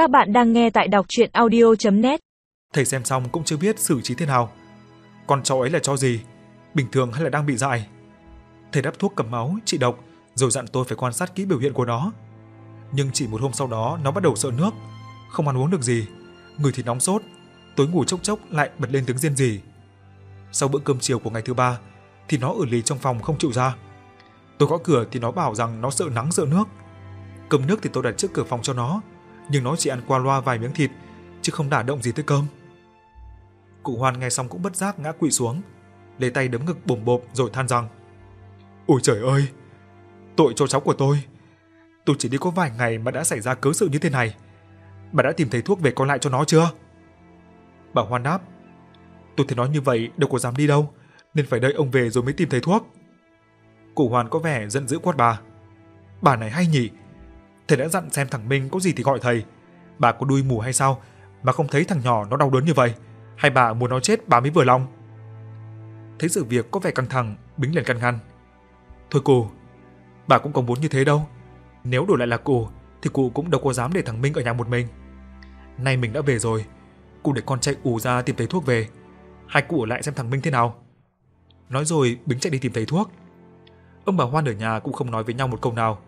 Các bạn đang nghe tại đọc chuyện audio.net Thầy xem xong cũng chưa biết xử trí thế nào. Con cháu ấy là cho gì? Bình thường hay là đang bị dại? Thầy đắp thuốc cầm máu, trị độc, rồi dặn tôi phải quan sát kỹ biểu hiện của nó. Nhưng chỉ một hôm sau đó nó bắt đầu sợ nước, không ăn uống được gì, người thì nóng sốt, tối ngủ chốc chốc lại bật lên tiếng riêng gì. Sau bữa cơm chiều của ngày thứ ba thì nó ở lì trong phòng không chịu ra. Tôi gõ cửa thì nó bảo rằng nó sợ nắng sợ nước. Cơm nước thì tôi đặt trước cửa phòng cho nó, nhưng nó chỉ ăn qua loa vài miếng thịt chứ không đả động gì tới cơm. Cụ Hoan nghe xong cũng bất giác ngã quỵ xuống, lấy tay đấm ngực bồm bộp rồi than rằng: "Ôi trời ơi, tội cho cháu của tôi. Tôi chỉ đi có vài ngày mà đã xảy ra cớ sự như thế này. Bà đã tìm thấy thuốc về con lại cho nó chưa?" Bà Hoan đáp: "Tôi thấy nói như vậy đâu có dám đi đâu, nên phải đợi ông về rồi mới tìm thấy thuốc." Cụ Hoan có vẻ giận dữ quát bà: "Bà này hay nhỉ, thầy đã dặn xem thằng Minh có gì thì gọi thầy. Bà có đuôi mù hay sao mà không thấy thằng nhỏ nó đau đớn như vậy? Hay bà muốn nó chết bà mới vừa lòng? Thấy sự việc có vẻ căng thẳng, Bính liền căn ngăn. Thôi cô, bà cũng không muốn như thế đâu. Nếu đổi lại là cô, thì cụ cũng đâu có dám để thằng Minh ở nhà một mình. Nay mình đã về rồi, cụ để con chạy ù ra tìm thấy thuốc về. Hai cụ ở lại xem thằng Minh thế nào. Nói rồi Bính chạy đi tìm thấy thuốc. Ông bà Hoan ở nhà cũng không nói với nhau một câu nào.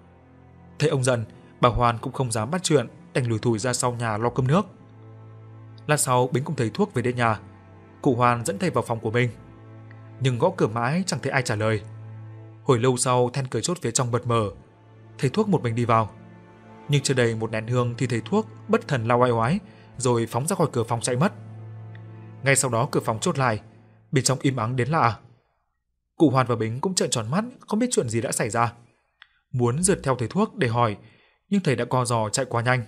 Thấy ông giận, bà Hoan cũng không dám bắt chuyện, đành lùi thủi ra sau nhà lo cơm nước. Lát sau Bính cũng thấy thuốc về đến nhà. Cụ Hoan dẫn thầy vào phòng của mình. Nhưng gõ cửa mãi chẳng thấy ai trả lời. Hồi lâu sau then cửa chốt phía trong bật mở. Thầy thuốc một mình đi vào. Nhưng chưa đầy một nén hương thì thầy thuốc bất thần lao oai oái rồi phóng ra khỏi cửa phòng chạy mất. Ngay sau đó cửa phòng chốt lại, bên trong im ắng đến lạ. Cụ Hoan và Bính cũng trợn tròn mắt, không biết chuyện gì đã xảy ra. Muốn rượt theo thầy thuốc để hỏi, nhưng thầy đã co giò chạy quá nhanh.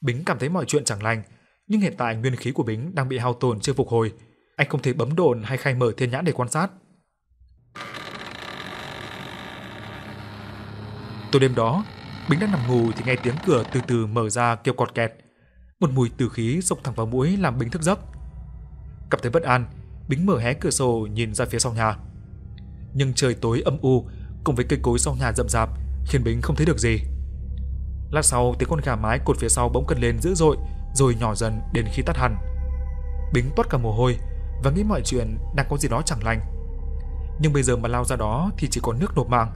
Bính cảm thấy mọi chuyện chẳng lành, nhưng hiện tại nguyên khí của Bính đang bị hao tổn chưa phục hồi. Anh không thể bấm đồn hay khai mở thiên nhãn để quan sát. Tối đêm đó, Bính đang nằm ngủ thì nghe tiếng cửa từ từ mở ra kêu cọt kẹt. Một mùi tử khí xộc thẳng vào mũi làm Bính thức giấc. Cảm thấy bất an, Bính mở hé cửa sổ nhìn ra phía sau nhà. Nhưng trời tối âm u cùng với cây cối sau nhà rậm rạp khiến Bính không thấy được gì. Lát sau tiếng con gà mái cột phía sau bỗng cất lên dữ dội rồi nhỏ dần đến khi tắt hẳn. Bính toát cả mồ hôi và nghĩ mọi chuyện đang có gì đó chẳng lành. Nhưng bây giờ mà lao ra đó thì chỉ có nước nộp mạng.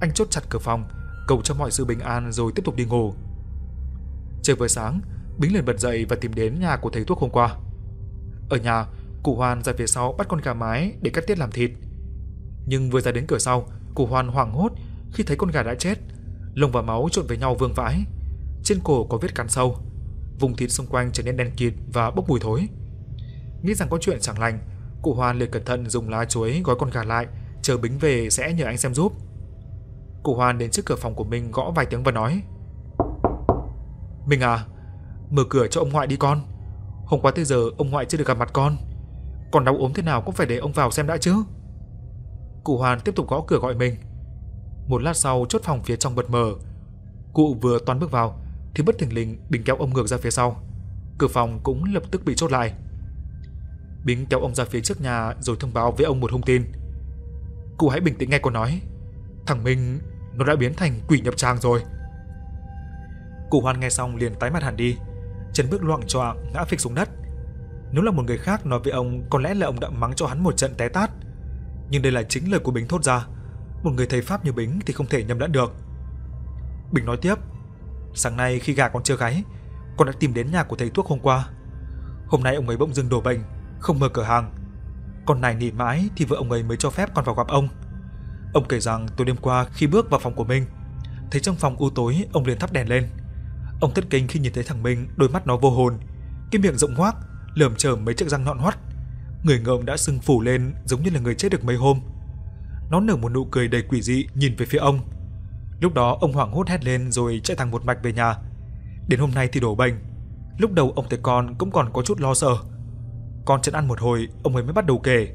Anh chốt chặt cửa phòng, cầu cho mọi sự bình an rồi tiếp tục đi ngủ. Trời vừa sáng, Bính liền bật dậy và tìm đến nhà của thầy thuốc hôm qua. Ở nhà, cụ Hoan ra phía sau bắt con gà mái để cắt tiết làm thịt. Nhưng vừa ra đến cửa sau, cụ Hoan hoảng hốt khi thấy con gà đã chết, lông và máu trộn với nhau vương vãi. Trên cổ có vết cắn sâu, vùng thịt xung quanh trở nên đen kịt và bốc mùi thối. Nghĩ rằng có chuyện chẳng lành, cụ Hoan liền cẩn thận dùng lá chuối gói con gà lại, chờ Bính về sẽ nhờ anh xem giúp. Cụ Hoan đến trước cửa phòng của mình gõ vài tiếng và nói: "Mình à, mở cửa cho ông ngoại đi con. Hôm qua tới giờ ông ngoại chưa được gặp mặt con. Còn đau ốm thế nào cũng phải để ông vào xem đã chứ." Cụ Hoan tiếp tục gõ cửa gọi mình. Một lát sau chốt phòng phía trong bật mở. Cụ vừa toan bước vào thì bất thình lình Bình kéo ông ngược ra phía sau. Cửa phòng cũng lập tức bị chốt lại. Bính kéo ông ra phía trước nhà rồi thông báo với ông một thông tin. Cụ hãy bình tĩnh nghe cô nói. Thằng Minh nó đã biến thành quỷ nhập trang rồi. Cụ Hoan nghe xong liền tái mặt hẳn đi, chân bước loạng choạng ngã phịch xuống đất. Nếu là một người khác nói với ông, có lẽ là ông đã mắng cho hắn một trận té tát. Nhưng đây là chính lời của Bính thốt ra. Một người thầy pháp như Bính thì không thể nhầm lẫn được. Bình nói tiếp, sáng nay khi gà còn chưa gáy, con đã tìm đến nhà của thầy thuốc hôm qua. Hôm nay ông ấy bỗng dưng đổ bệnh, không mở cửa hàng. Con này nỉ mãi thì vợ ông ấy mới cho phép con vào gặp ông. Ông kể rằng tối đêm qua khi bước vào phòng của mình, thấy trong phòng u tối, ông liền thắp đèn lên. Ông thất kinh khi nhìn thấy thằng Minh, đôi mắt nó vô hồn, cái miệng rộng hoác, lởm chởm mấy chiếc răng nhọn hoắt. Người ngợm đã sưng phủ lên giống như là người chết được mấy hôm. Nó nở một nụ cười đầy quỷ dị nhìn về phía ông. Lúc đó ông hoảng hốt hét lên rồi chạy thẳng một mạch về nhà. Đến hôm nay thì đổ bệnh. Lúc đầu ông thấy con cũng còn có chút lo sợ. Con chân ăn một hồi, ông ấy mới bắt đầu kể.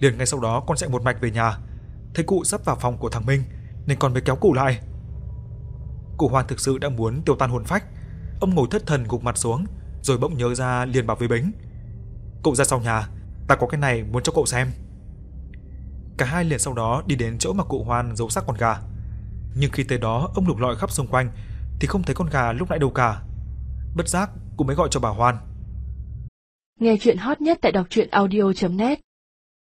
Liền ngay sau đó con chạy một mạch về nhà, thấy cụ sắp vào phòng của thằng Minh nên con mới kéo cụ lại. Cụ Hoan thực sự đã muốn tiêu tan hồn phách, ông ngồi thất thần gục mặt xuống, rồi bỗng nhớ ra liền bảo với Bính. Cậu ra sau nhà, ta có cái này muốn cho cậu xem. Cả hai liền sau đó đi đến chỗ mà cụ Hoan giấu xác con gà. Nhưng khi tới đó, ông lục lọi khắp xung quanh thì không thấy con gà lúc nãy đâu cả. bất giác cụ mới gọi cho bà Hoan. Nghe chuyện hot nhất tại đọc truyện audio.net